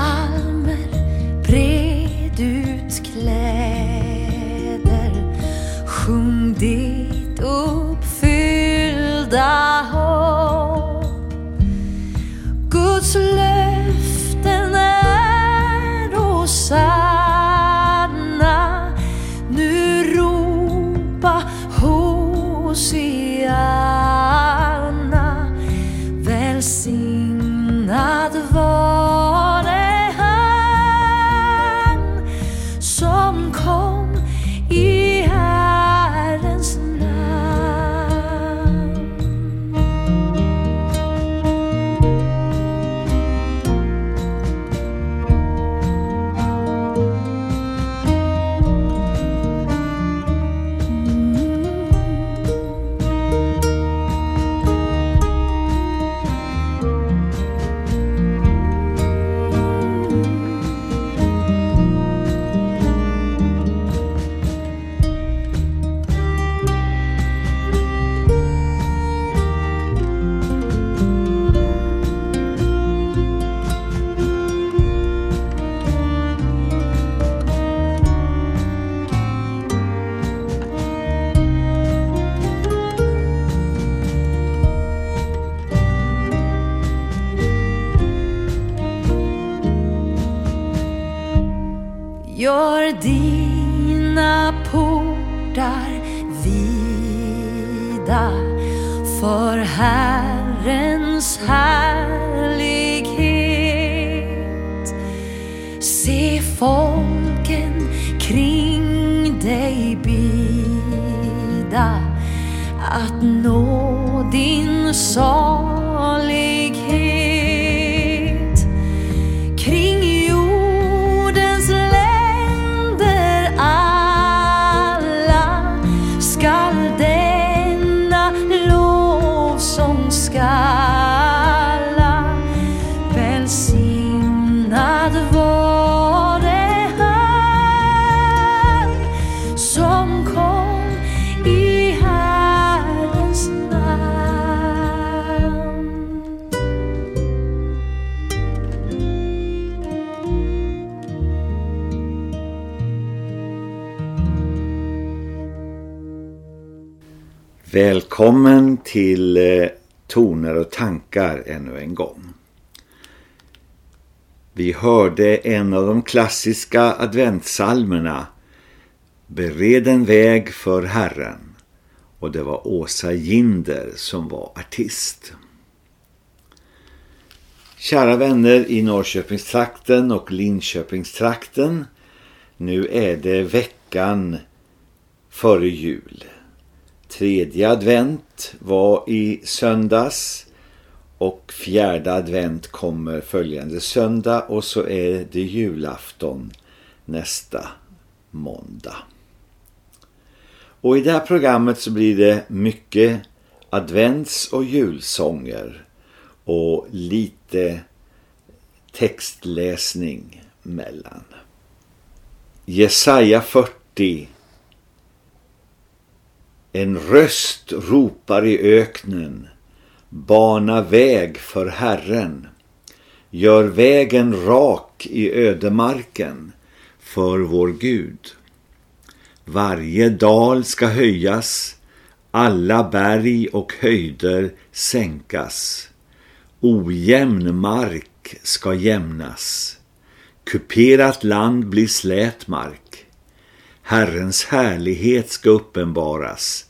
heart att nå din salighet. Välkommen till eh, Toner och tankar ännu en gång. Vi hörde en av de klassiska adventsalmerna Bered en väg för Herren och det var Åsa Ginder som var artist. Kära vänner i Norrköpingstrakten och Linköpingstrakten, nu är det veckan före jul. Tredje advent var i söndags och fjärde advent kommer följande söndag och så är det julafton nästa måndag. Och i det här programmet så blir det mycket advents- och julsånger och lite textläsning mellan. Jesaja 40 en röst ropar i öknen Bana väg för Herren Gör vägen rak i ödemarken för vår Gud. Varje dal ska höjas, alla berg och höjder sänkas. Ojämn mark ska jämnas. Kuperat land blir slät mark. Herrens härlighet ska uppenbaras.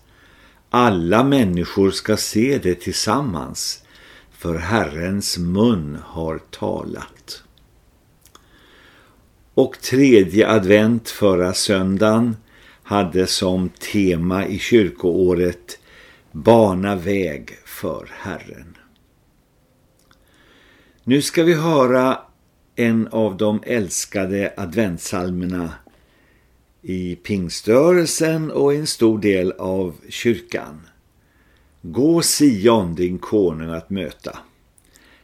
Alla människor ska se det tillsammans, för Herrens mun har talat. Och tredje advent förra söndagen hade som tema i kyrkoåret Bana väg för Herren. Nu ska vi höra en av de älskade adventsalmerna i pingströrelsen och en stor del av kyrkan. Gå Sion din konung att möta.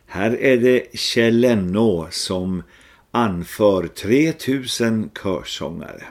Här är det Kjell Lennå som anför 3000 körsångare.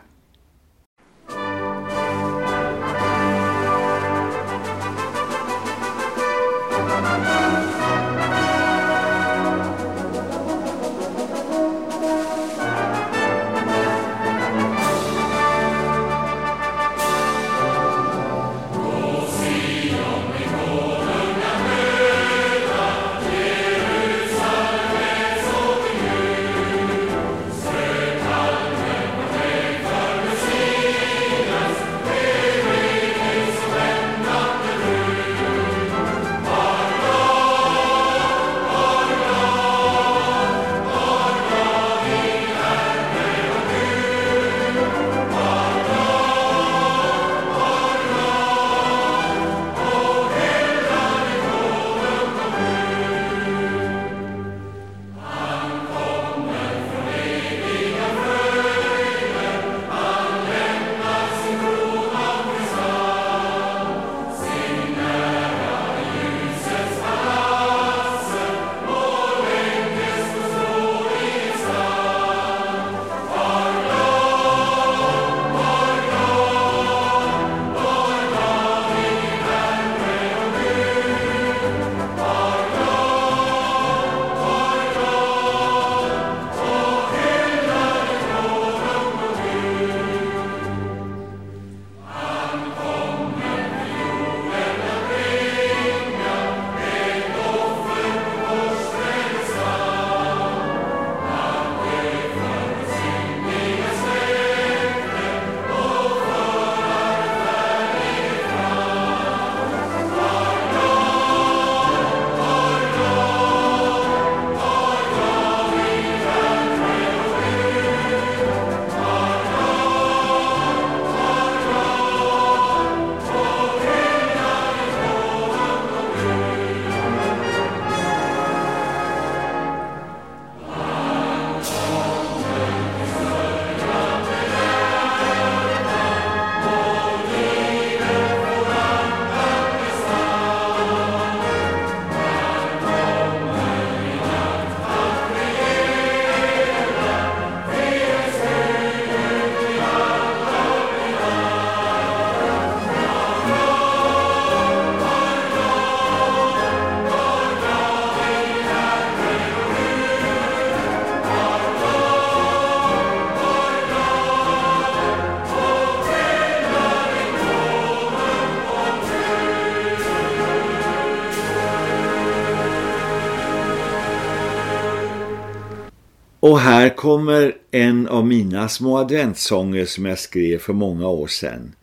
Och här kommer en av mina små adventssånger som jag skrev för många år sedan.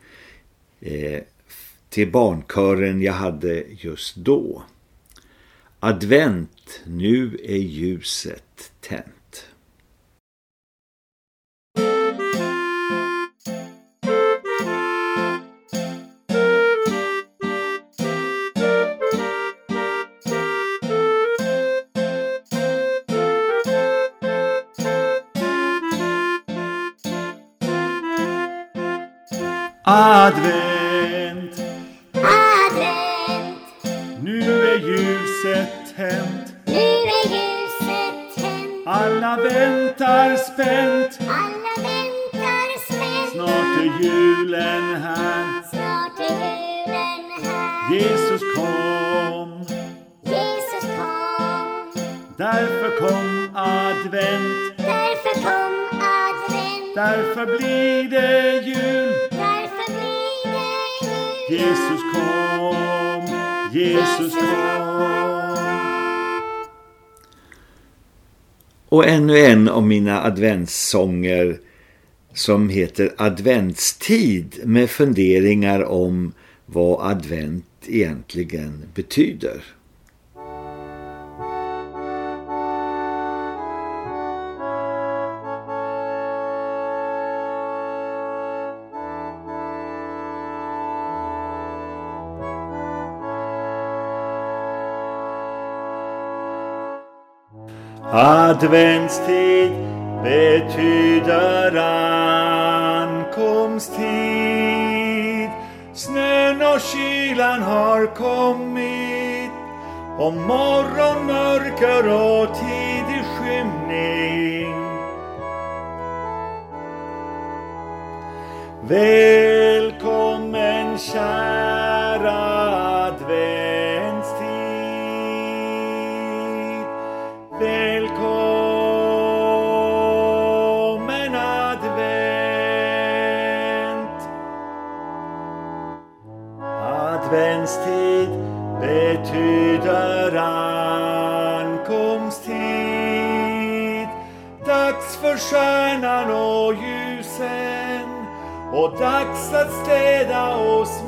Eh, till barnkören jag hade just då. Advent, nu är ljuset tänt. Advent, Jesus kom. Jesus kom. Och ännu en av mina adventssånger som heter Adventstid med funderingar om vad advent egentligen betyder. Adventstid betyder ankomsttid. Snön och kylan har kommit och morgonmörker och tidig skymning. Välkommen kära stjärnan och ljusen. Och dags att städa oss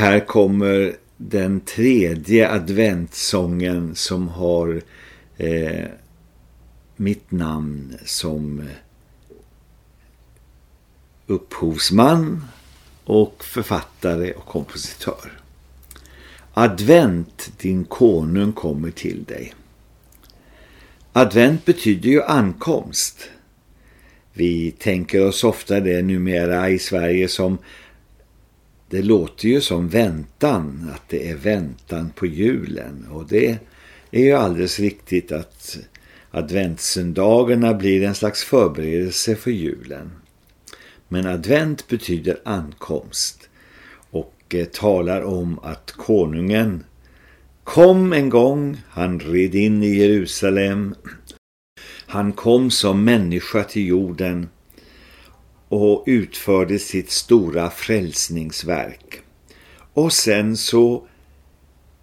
här kommer den tredje adventsången som har eh, mitt namn som upphovsman och författare och kompositör. Advent, din konung kommer till dig. Advent betyder ju ankomst. Vi tänker oss ofta det numera i Sverige som det låter ju som väntan, att det är väntan på julen. Och det är ju alldeles riktigt att adventssöndagarna blir en slags förberedelse för julen. Men advent betyder ankomst och eh, talar om att konungen kom en gång, han red in i Jerusalem. Han kom som människa till jorden och utförde sitt stora frälsningsverk. Och sen så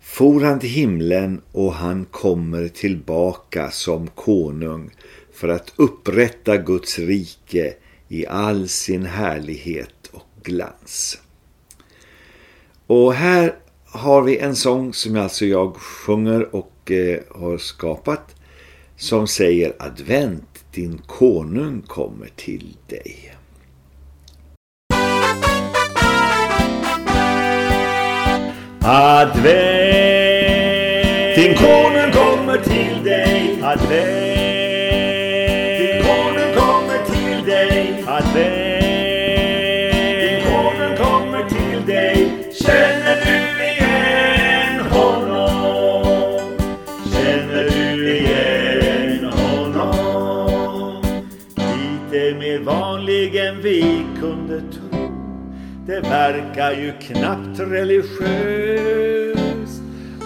for han till himlen och han kommer tillbaka som konung för att upprätta Guds rike i all sin härlighet och glans. Och här har vi en sång som alltså jag sjunger och eh, har skapat som säger advent, din konung kommer till dig. Advent, din konung kommer till dig. Advent, din konung kommer till dig. Advent, din konung kommer till dig. Känner du igen honom? Känner du igen honom? Lite mer vanlig än vi kunde tro. Det verkar ju knappt religiöst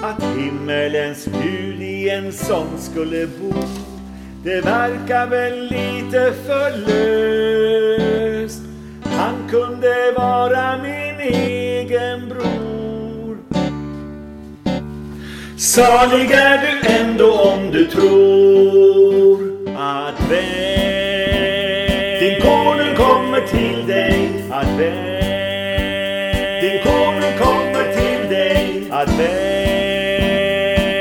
att himmelens Gud i en sån skulle bo. Det verkar väl lite för löst. Han kunde vara min egen bror. Salig är du ändå om du tror. att väl Din konung kommer till dig. Advent. Advent.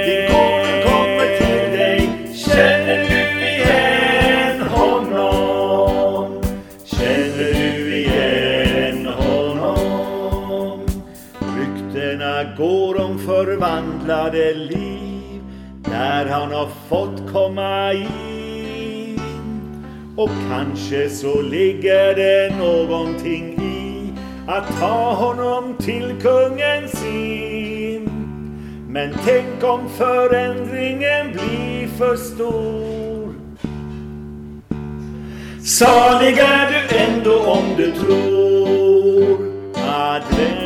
Din konung kommer till dig. Känner du igen honom? Känner du igen honom? Ryktena går om förvandlade liv där han har fått komma in. Och kanske så ligger det någonting i att ta honom till kungen sin. Men tänk om förändringen blir för stor. Salig är du ändå om du tror. Advent.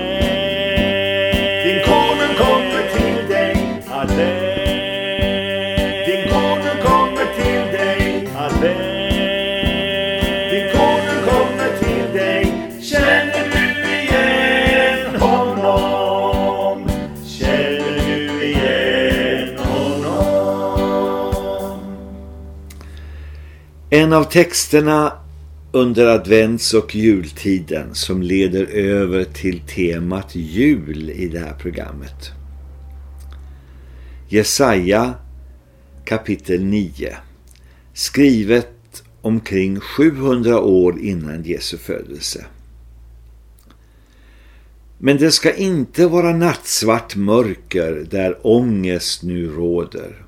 En av texterna under advents- och jultiden som leder över till temat jul i det här programmet. Jesaja kapitel 9 skrivet omkring 700 år innan Jesu födelse. Men det ska inte vara nattsvart mörker där ångest nu råder.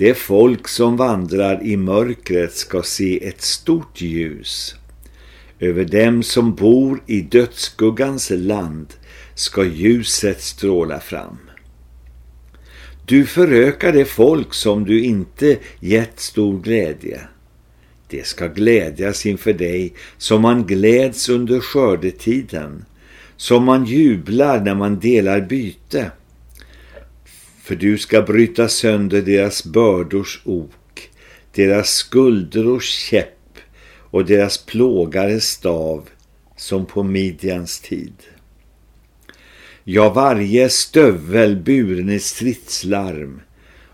Det folk som vandrar i mörkret ska se ett stort ljus. Över dem som bor i dödsskuggans land ska ljuset stråla fram. Du förökar det folk som du inte gett stor glädje. Det ska glädjas inför dig som man gläds under skördetiden, som man jublar när man delar byte. För du ska bryta sönder deras bördors ok, deras skuldrors käpp och deras plågares stav som på Midjans tid. Ja, varje stövel buren i stridslarm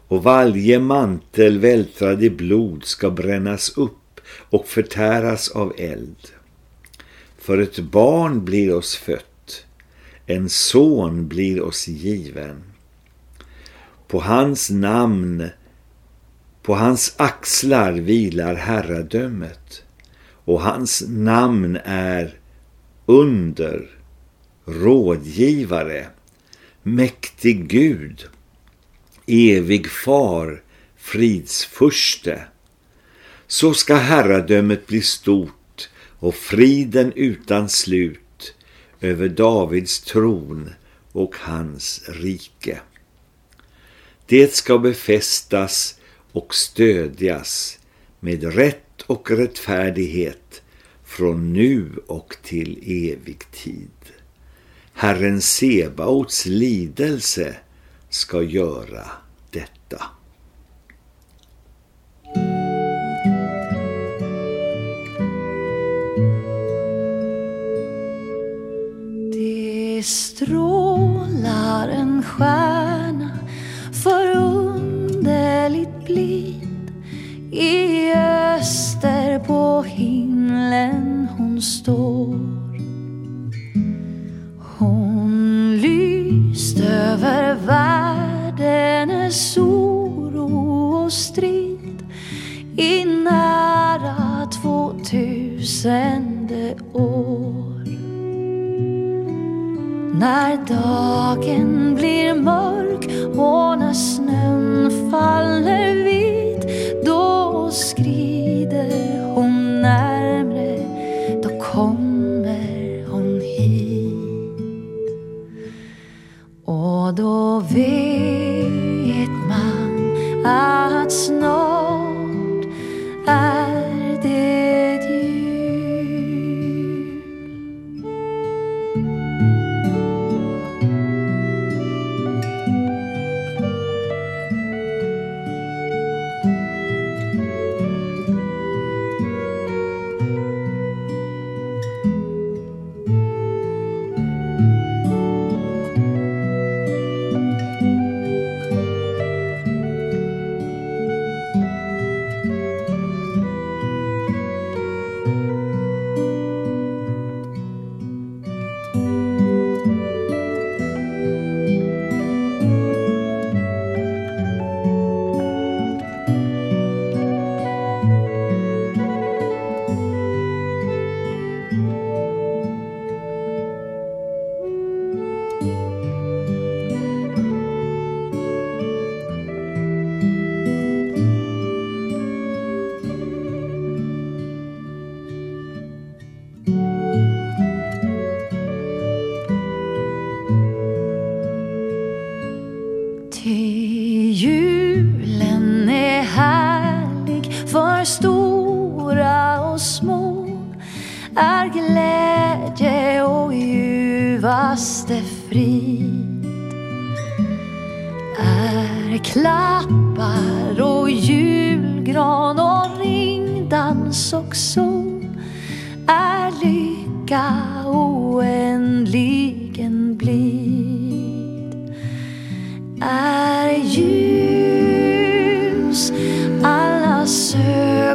och varje mantel vältrad i blod ska brännas upp och förtäras av eld. För ett barn blir oss fött, en son blir oss given. På hans namn, på hans axlar vilar herradömet och hans namn är under, rådgivare, mäktig Gud, evig far, fridsförste. Så ska herradömet bli stort och friden utan slut över Davids tron och hans rike. Det ska befästas och stödjas med rätt och rättfärdighet från nu och till evig tid. Herren Sebaots lidelse ska göra detta. Det strålar en stjärna förunderligt blid I öster på himlen hon står. Hon lyst över världens oro och strid. I nära tvåtusende år. När dagen blir mörk och när snön faller vit då skrider hon närmre, då kommer hon hit. Och då vet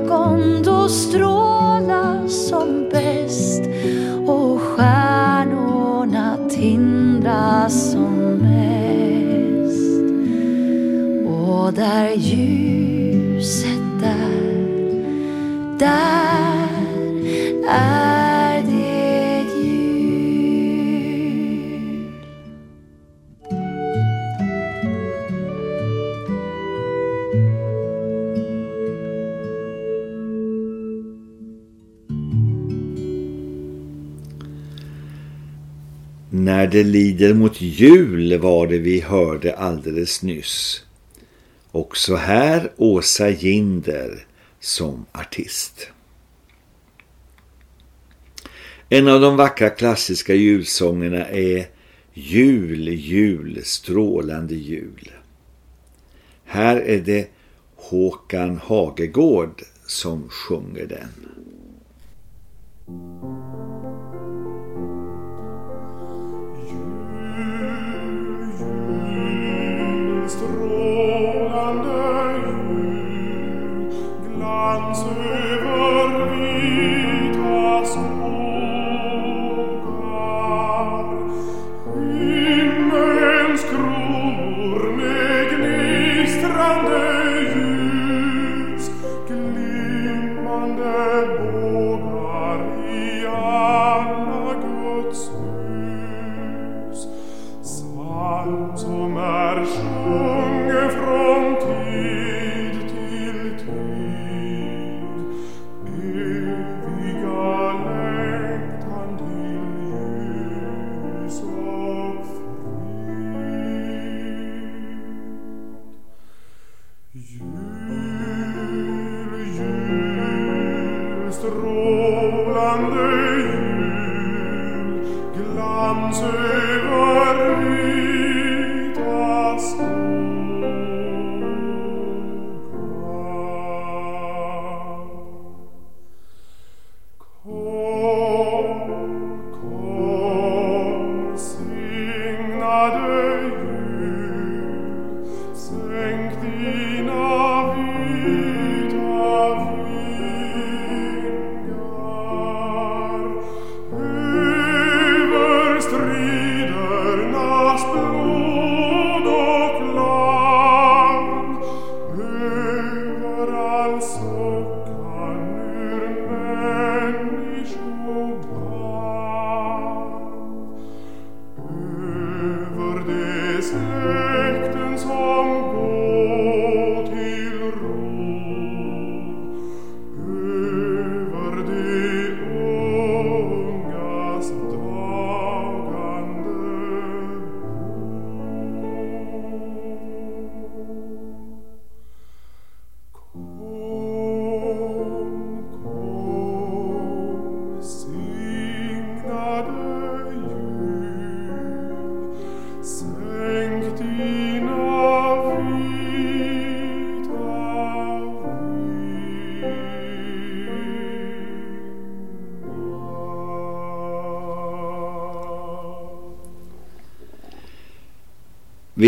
ögon då strålar som bäst. Och stjärnorna tindrar som mest. Och där ljuset är där är När det lider mot jul var det vi hörde alldeles nyss. Också här Åsa Ginder som artist. En av de vackra klassiska julsångerna är Jul, jul, strålande jul. Här är det Håkan Hagegård som sjunger den. lost.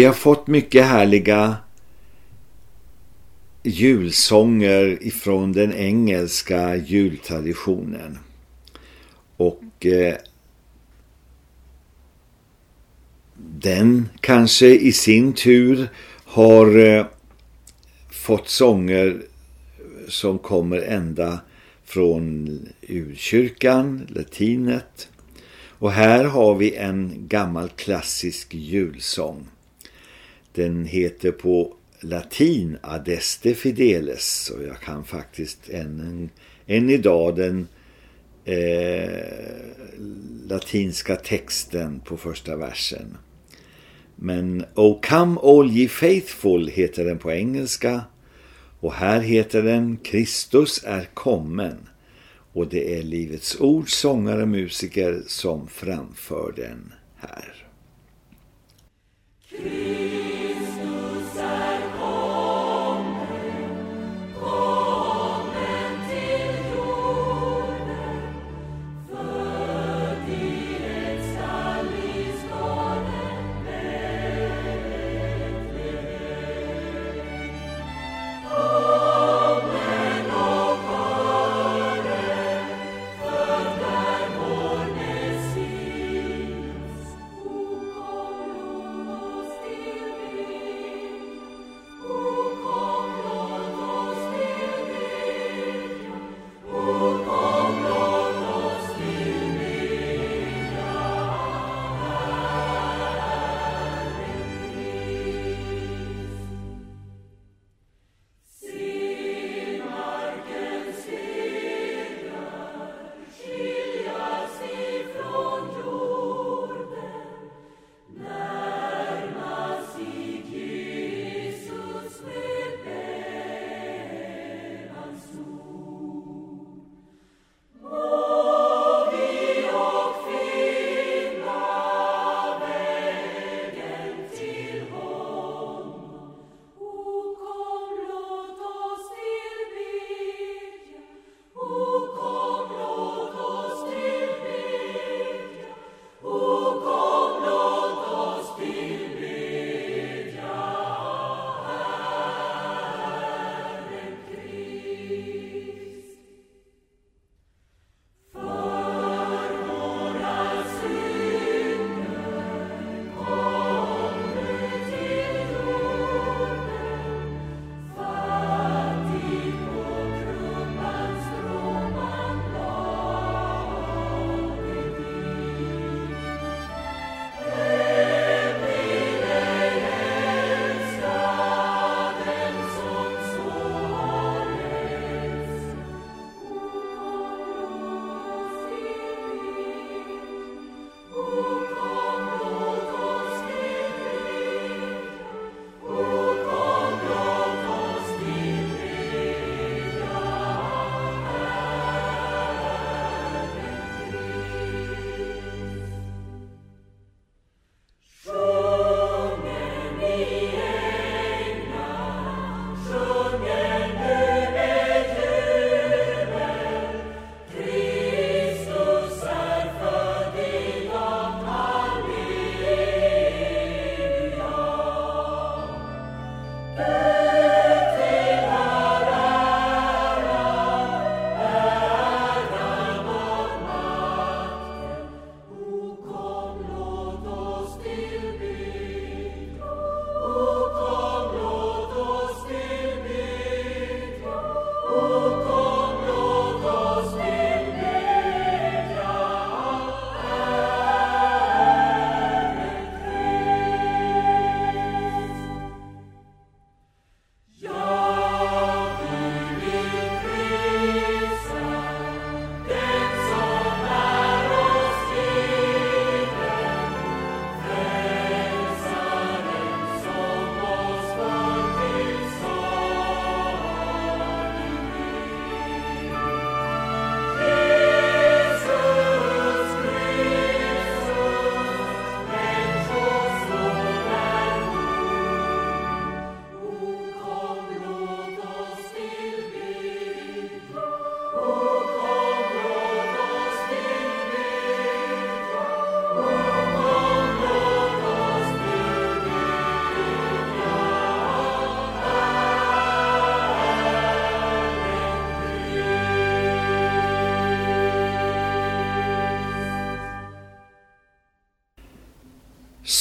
Vi har fått mycket härliga julsånger ifrån den engelska jultraditionen. Och eh, den kanske i sin tur har eh, fått sånger som kommer ända från urkyrkan, latinet. Och här har vi en gammal klassisk julsång. Den heter på latin Adeste Fideles och jag kan faktiskt än, än idag den eh, latinska texten på första versen. Men O come all ye faithful heter den på engelska och här heter den Kristus är kommen och det är Livets ord, sångare och musiker som framför den här.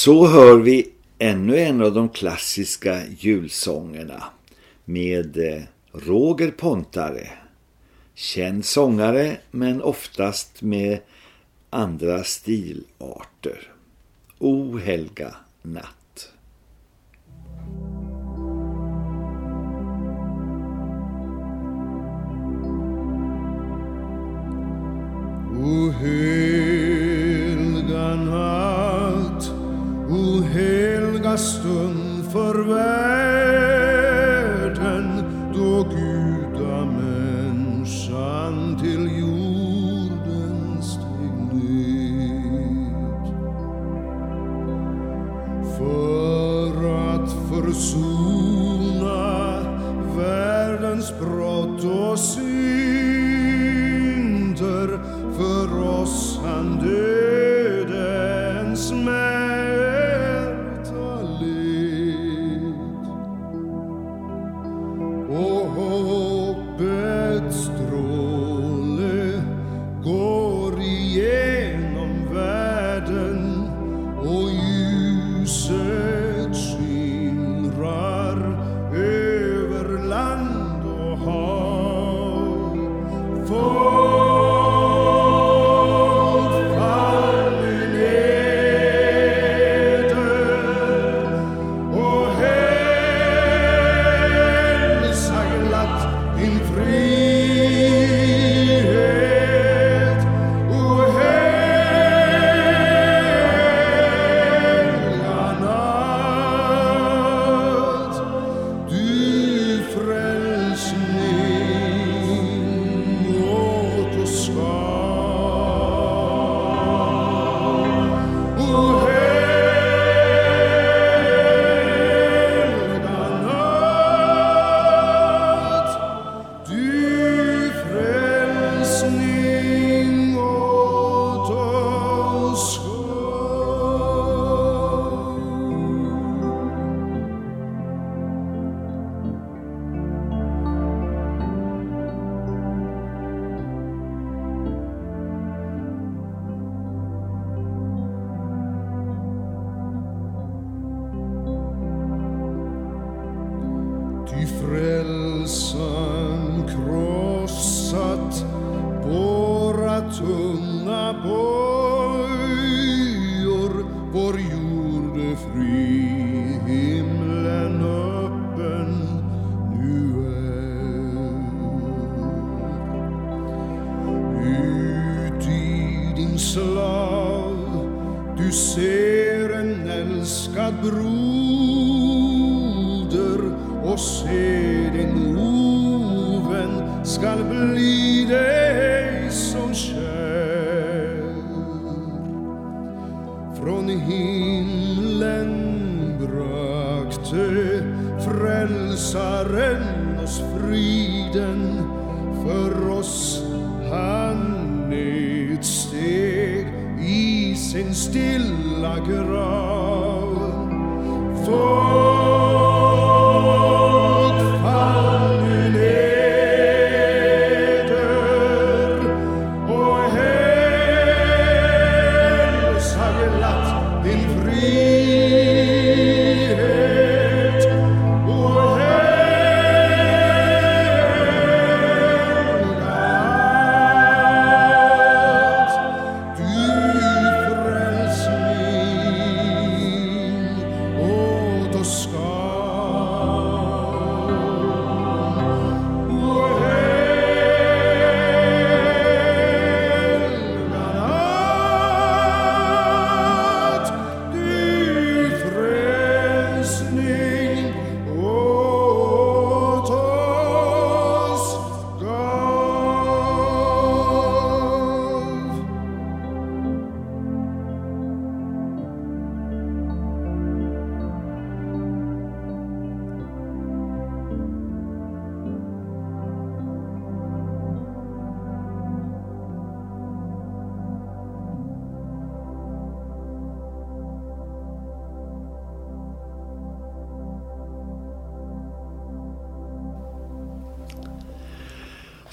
Så hör vi ännu en av de klassiska julsångerna med eh, Roger Pontare. Känd sångare men oftast med andra stilarter. O helga natt. O just unverwijld.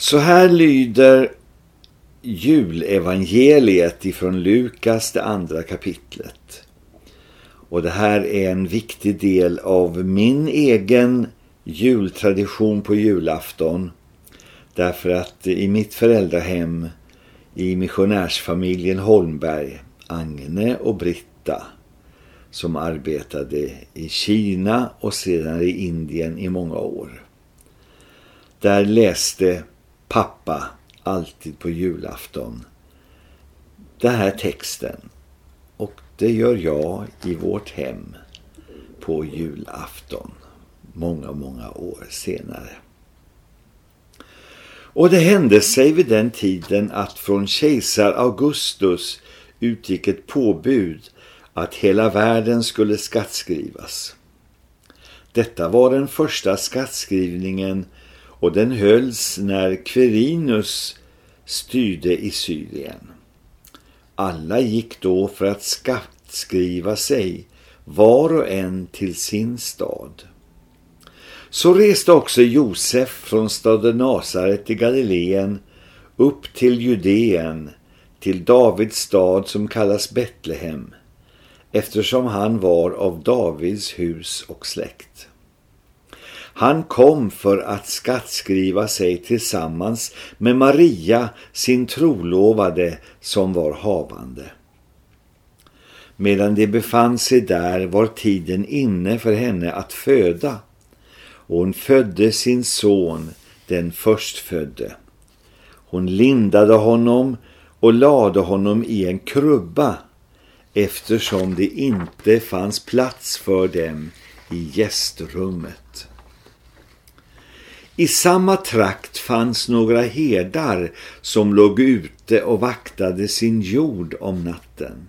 Så här lyder julevangeliet ifrån Lukas, det andra kapitlet. Och det här är en viktig del av min egen jultradition på julafton. Därför att i mitt föräldrahem, i missionärsfamiljen Holmberg, Agne och Britta som arbetade i Kina och sedan i Indien i många år. Där läste pappa alltid på julafton den här texten och det gör jag i vårt hem på julafton många, många år senare. Och det hände sig vid den tiden att från kejsar Augustus utgick ett påbud att hela världen skulle skattskrivas. Detta var den första skattskrivningen och den hölls när Querinus styrde i Syrien. Alla gick då för att skattskriva sig, var och en till sin stad. Så reste också Josef från staden Nasaret i Galileen upp till Judeen, till Davids stad som kallas Betlehem, eftersom han var av Davids hus och släkt. Han kom för att skattskriva sig tillsammans med Maria, sin trolovade, som var havande. Medan de befann sig där var tiden inne för henne att föda och hon födde sin son, den förstfödde. Hon lindade honom och lade honom i en krubba eftersom det inte fanns plats för dem i gästrummet. I samma trakt fanns några herdar som låg ute och vaktade sin jord om natten.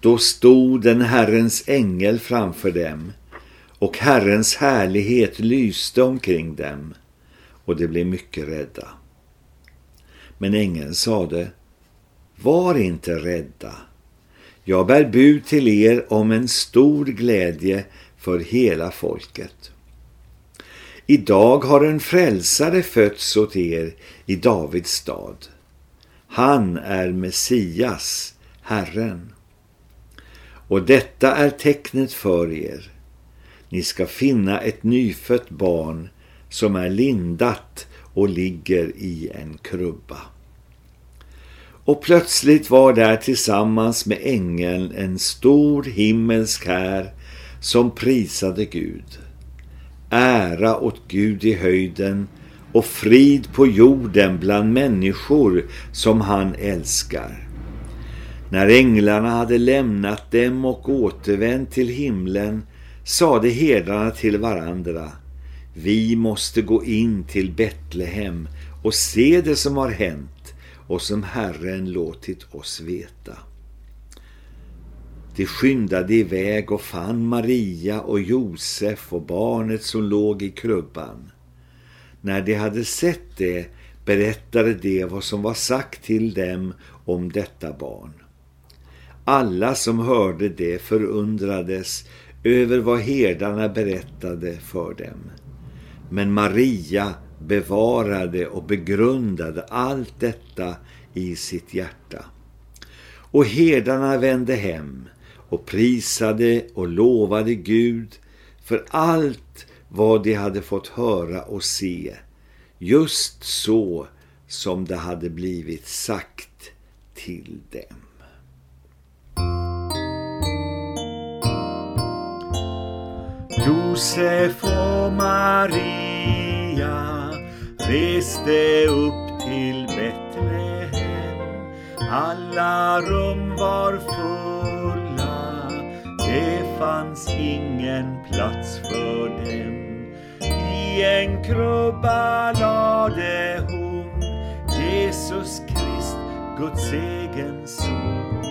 Då stod den Herrens ängel framför dem och Herrens härlighet lyste omkring dem och de blev mycket rädda. Men ängeln sade, var inte rädda. Jag bär bud till er om en stor glädje för hela folket. Idag har en frälsare fötts åt er i Davids stad. Han är Messias, Herren. Och detta är tecknet för er. Ni ska finna ett nyfött barn som är lindat och ligger i en krubba. Och plötsligt var där tillsammans med ängeln en stor himmelsk här som prisade Gud. Ära åt Gud i höjden och frid på jorden bland människor som han älskar. När änglarna hade lämnat dem och återvänt till himlen sade herdarna till varandra Vi måste gå in till Betlehem och se det som har hänt och som Herren låtit oss veta. De skyndade iväg och fann Maria och Josef och barnet som låg i krubban. När de hade sett det berättade de vad som var sagt till dem om detta barn. Alla som hörde det förundrades över vad herdarna berättade för dem. Men Maria bevarade och begrundade allt detta i sitt hjärta. Och herdarna vände hem och prisade och lovade Gud för allt vad de hade fått höra och se, just så som det hade blivit sagt till dem. Josef och Maria reste upp till Betlehem. Alla rum var fulla, det fanns ingen plats för dem. I en krubba lade hon Jesus Krist, Guds egen son.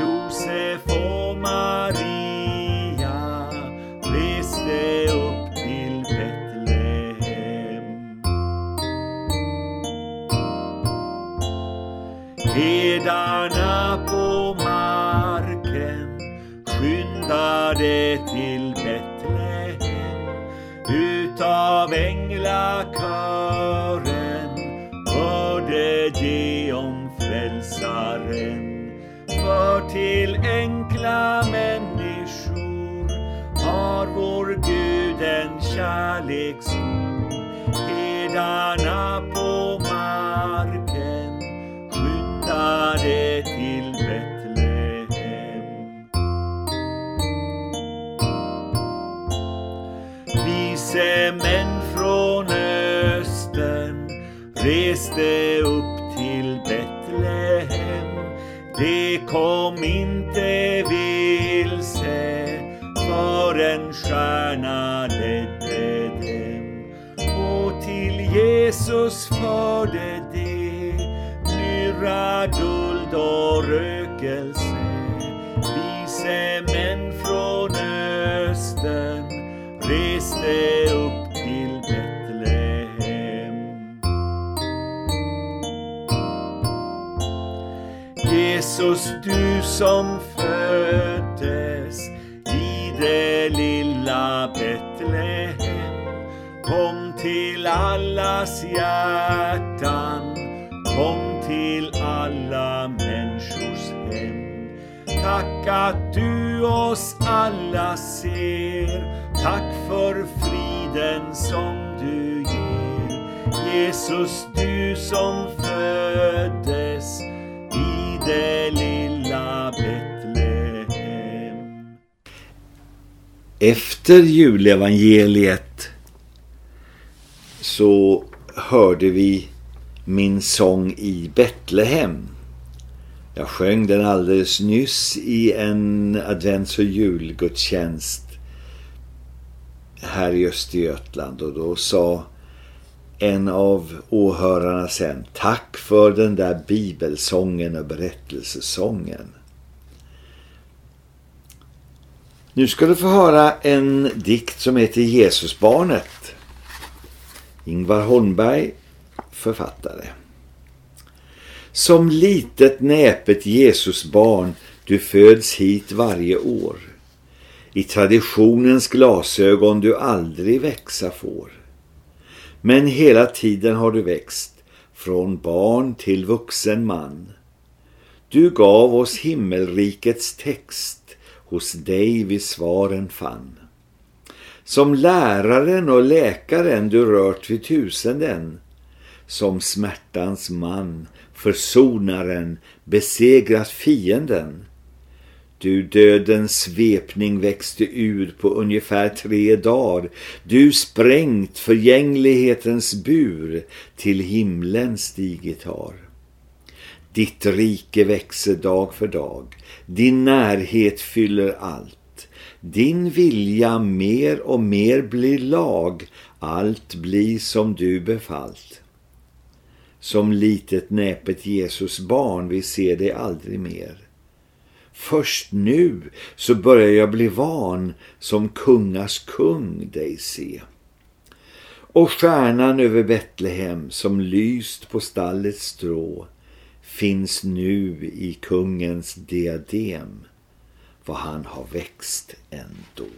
Josef och Maria reste upp till Betlehem. Hedarna på marken flyttade till Betlehem utav änglakören hörde de om frälsaren. För till enkla människor har vår Gud en kärleksstor. Hedarna på reste upp till Betlehem. De kom inte vilse för en stjärna ledde dem. Och till Jesus förde de myrra, guld och rökelse. Vise män från östern reste Jesus, du som föddes i det lilla Betlehem. Kom till allas hjärtan, kom till alla människors hem. Tack att du oss alla ser, tack för friden som du ger. Jesus, du som föddes det lilla Betlehem. Efter julevangeliet så hörde vi min sång i Betlehem. Jag sjöng den alldeles nyss i en advents- och julgudstjänst här i Östergötland och då sa en av åhörarna sen tack för den där bibelsången och berättelsesången. Nu ska du få höra en dikt som heter Jesusbarnet. Ingvar Holmberg, författare. Som litet näpet Jesusbarn du föds hit varje år. I traditionens glasögon du aldrig växa får. Men hela tiden har du växt, från barn till vuxen man. Du gav oss himmelrikets text, hos dig vi svaren fann. Som läraren och läkaren du rört vid tusenden, som smärtans man, försonaren, besegrat fienden. Du dödens svepning växte ur på ungefär tre dagar. Du sprängt förgänglighetens bur till himlen stigit har. Ditt rike växer dag för dag. Din närhet fyller allt. Din vilja mer och mer blir lag. Allt blir som du befallt. Som litet näpet Jesus barn vi ser dig aldrig mer. Först nu så börjar jag bli van som kungars kung dig se. Och stjärnan över Betlehem som lyst på stallets strå finns nu i kungens diadem vad han har växt ändå.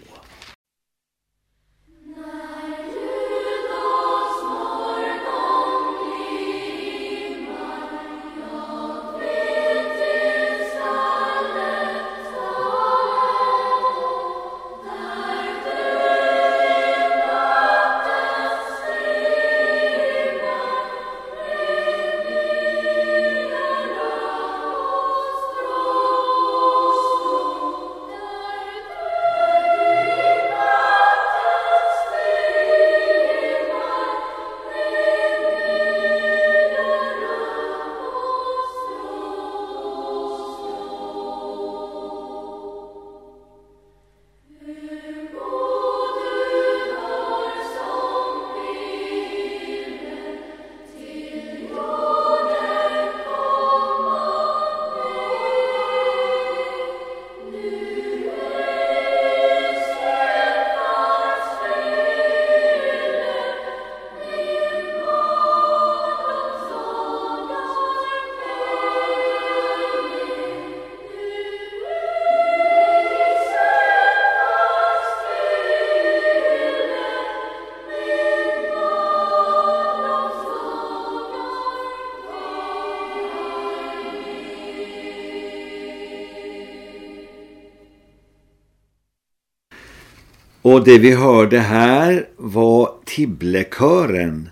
Och det vi hörde här var Tibblekören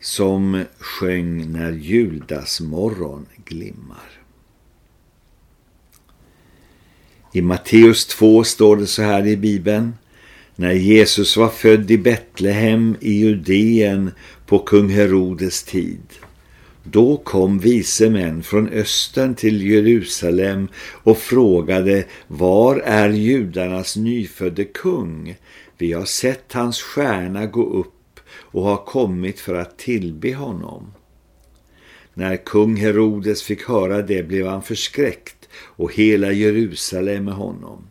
som sjöng när juldagsmorgon glimmar. I Matteus 2 står det så här i Bibeln. När Jesus var född i Betlehem i Judeen på kung Herodes tid. Då kom vise män från östern till Jerusalem och frågade var är judarnas nyfödde kung? Vi har sett hans stjärna gå upp och har kommit för att tillbe honom. När kung Herodes fick höra det blev han förskräckt och hela Jerusalem med honom.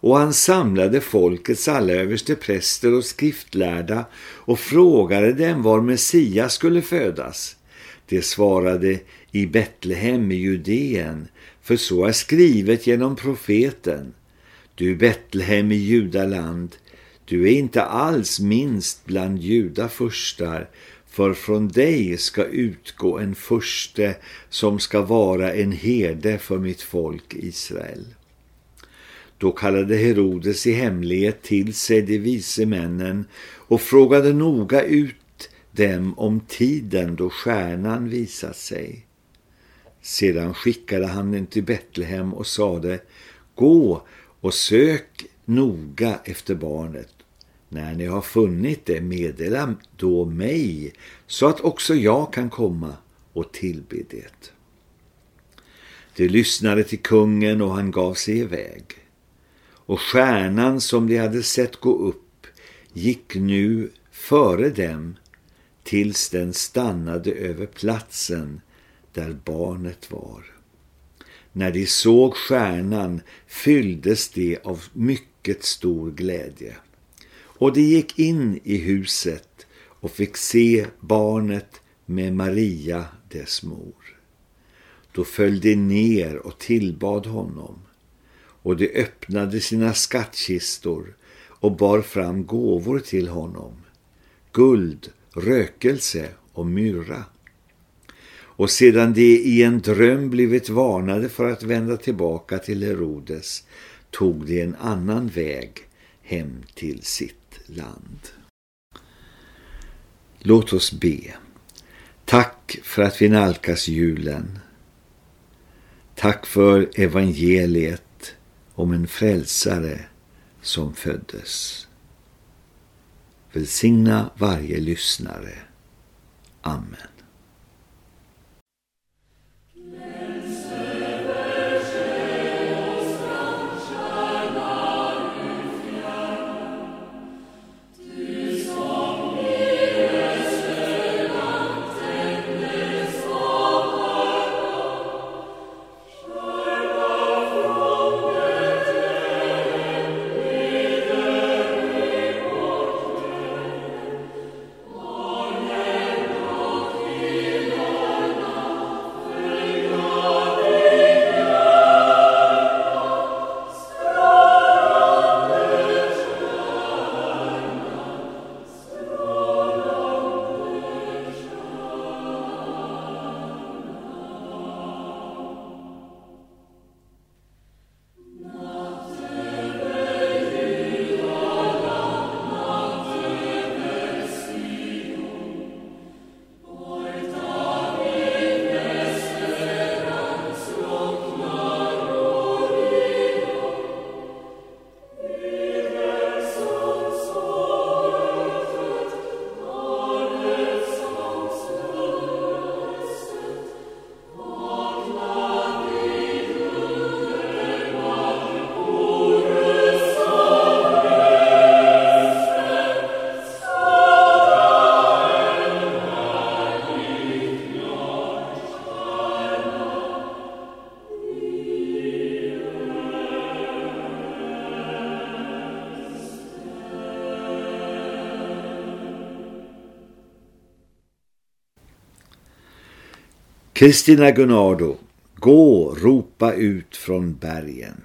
Och han samlade folkets alla överste präster och skriftlärda och frågade dem var Messias skulle födas. Det svarade i Betlehem i Judeen, för så är skrivet genom profeten. Du Betlehem i Judaland, du är inte alls minst bland judafurstar, för från dig ska utgå en furste som ska vara en herde för mitt folk Israel. Då kallade Herodes i hemlighet till sig de vise männen och frågade noga ut dem om tiden då stjärnan visat sig. Sedan skickade han den till Betlehem och sade Gå och sök noga efter barnet. När ni har funnit det meddela då mig så att också jag kan komma och tillbe det. De lyssnade till kungen och han gav sig iväg. Och stjärnan som de hade sett gå upp gick nu före dem tills den stannade över platsen där barnet var. När de såg stjärnan fylldes de av mycket stor glädje. Och de gick in i huset och fick se barnet med Maria, dess mor. Då föll de ner och tillbad honom. Och de öppnade sina skattkistor och bar fram gåvor till honom. Guld, rökelse och myrra. Och sedan de i en dröm blivit varnade för att vända tillbaka till Herodes tog de en annan väg hem till sitt land. Låt oss be. Tack för att vi nalkas julen. Tack för evangeliet om en frälsare som föddes. Välsigna varje lyssnare. Amen. Kristina Gunnardo, gå, ropa ut från bergen.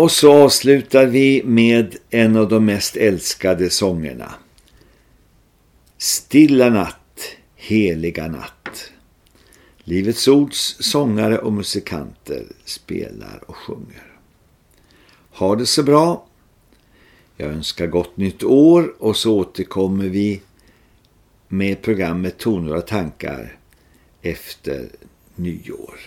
Och så avslutar vi med en av de mest älskade sångerna. Stilla natt, heliga natt. Livets ords sångare och musikanter spelar och sjunger. Ha det så bra. Jag önskar gott nytt år och så återkommer vi med programmet Toner och tankar efter nyår.